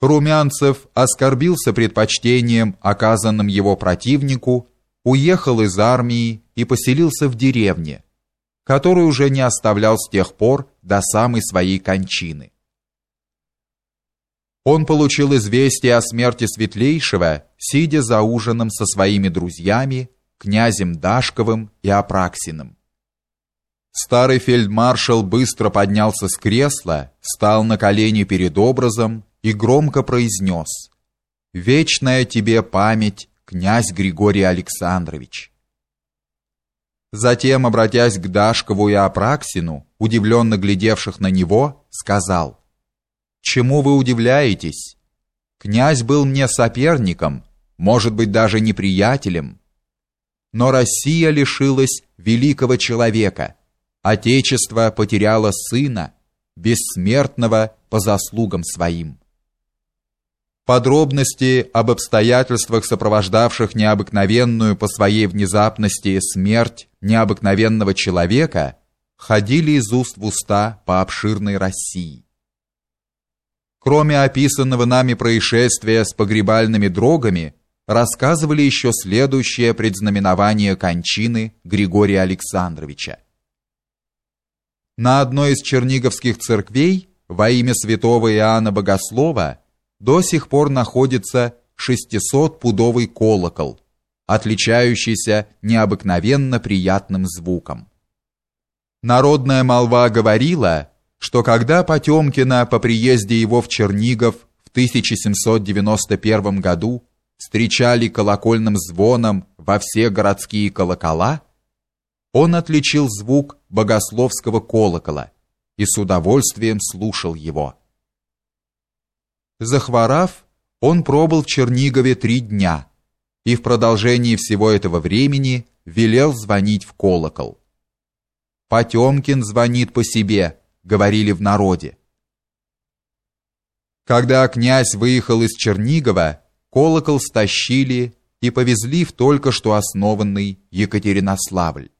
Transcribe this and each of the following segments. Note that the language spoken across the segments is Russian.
Румянцев оскорбился предпочтением, оказанным его противнику, уехал из армии и поселился в деревне, которую уже не оставлял с тех пор до самой своей кончины. Он получил известие о смерти Светлейшего, сидя за ужином со своими друзьями, князем Дашковым и Апраксиным. Старый фельдмаршал быстро поднялся с кресла, стал на колени перед образом и громко произнес «Вечная тебе память, князь Григорий Александрович». Затем, обратясь к Дашкову и Апраксину, удивленно глядевших на него, сказал «Чему вы удивляетесь? Князь был мне соперником, может быть, даже неприятелем. Но Россия лишилась великого человека, Отечество потеряло сына, бессмертного по заслугам своим. Подробности об обстоятельствах, сопровождавших необыкновенную по своей внезапности смерть необыкновенного человека, ходили из уст в уста по обширной России. Кроме описанного нами происшествия с погребальными дрогами, рассказывали еще следующее предзнаменование кончины Григория Александровича. На одной из черниговских церквей во имя святого Иоанна Богослова до сих пор находится 600-пудовый колокол, отличающийся необыкновенно приятным звуком. Народная молва говорила, что когда Потемкина по приезде его в Чернигов в 1791 году встречали колокольным звоном во все городские колокола, он отличил звук богословского колокола и с удовольствием слушал его. Захворав, он пробыл в Чернигове три дня и в продолжении всего этого времени велел звонить в колокол. «Потемкин звонит по себе», — говорили в народе. Когда князь выехал из Чернигова, колокол стащили и повезли в только что основанный Екатеринославль.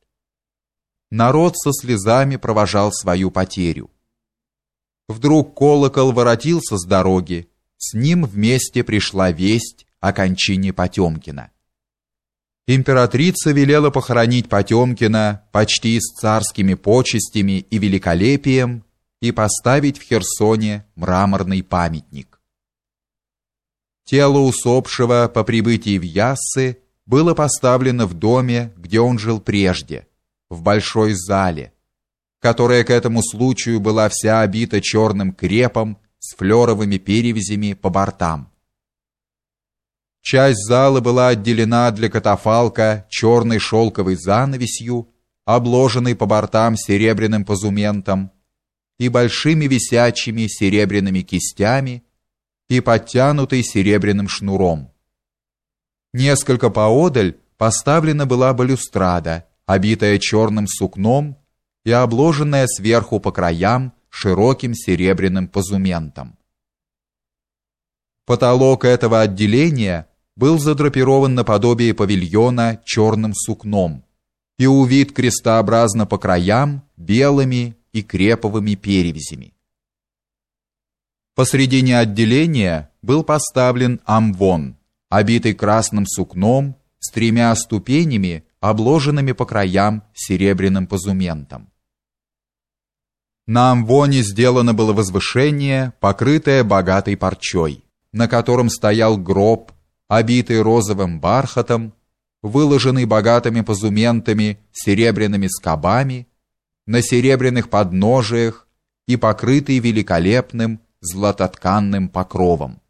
Народ со слезами провожал свою потерю. Вдруг колокол воротился с дороги, с ним вместе пришла весть о кончине Потемкина. Императрица велела похоронить Потемкина почти с царскими почестями и великолепием и поставить в Херсоне мраморный памятник. Тело усопшего по прибытии в Яссы было поставлено в доме, где он жил прежде, в большой зале, которая к этому случаю была вся обита черным крепом с флеровыми перевязями по бортам. Часть зала была отделена для катафалка черной шелковой занавесью, обложенной по бортам серебряным позументом и большими висячими серебряными кистями и подтянутой серебряным шнуром. Несколько поодаль поставлена была балюстрада, обитая черным сукном и обложенная сверху по краям широким серебряным позументом. Потолок этого отделения был задрапирован наподобие павильона черным сукном и увит крестообразно по краям белыми и креповыми перевязями. Посредине отделения был поставлен амвон, обитый красным сукном с тремя ступенями, обложенными по краям серебряным позументом. На амвоне сделано было возвышение, покрытое богатой парчой, на котором стоял гроб, обитый розовым бархатом, выложенный богатыми позументами, серебряными скобами, на серебряных подножиях и покрытый великолепным златотканным покровом.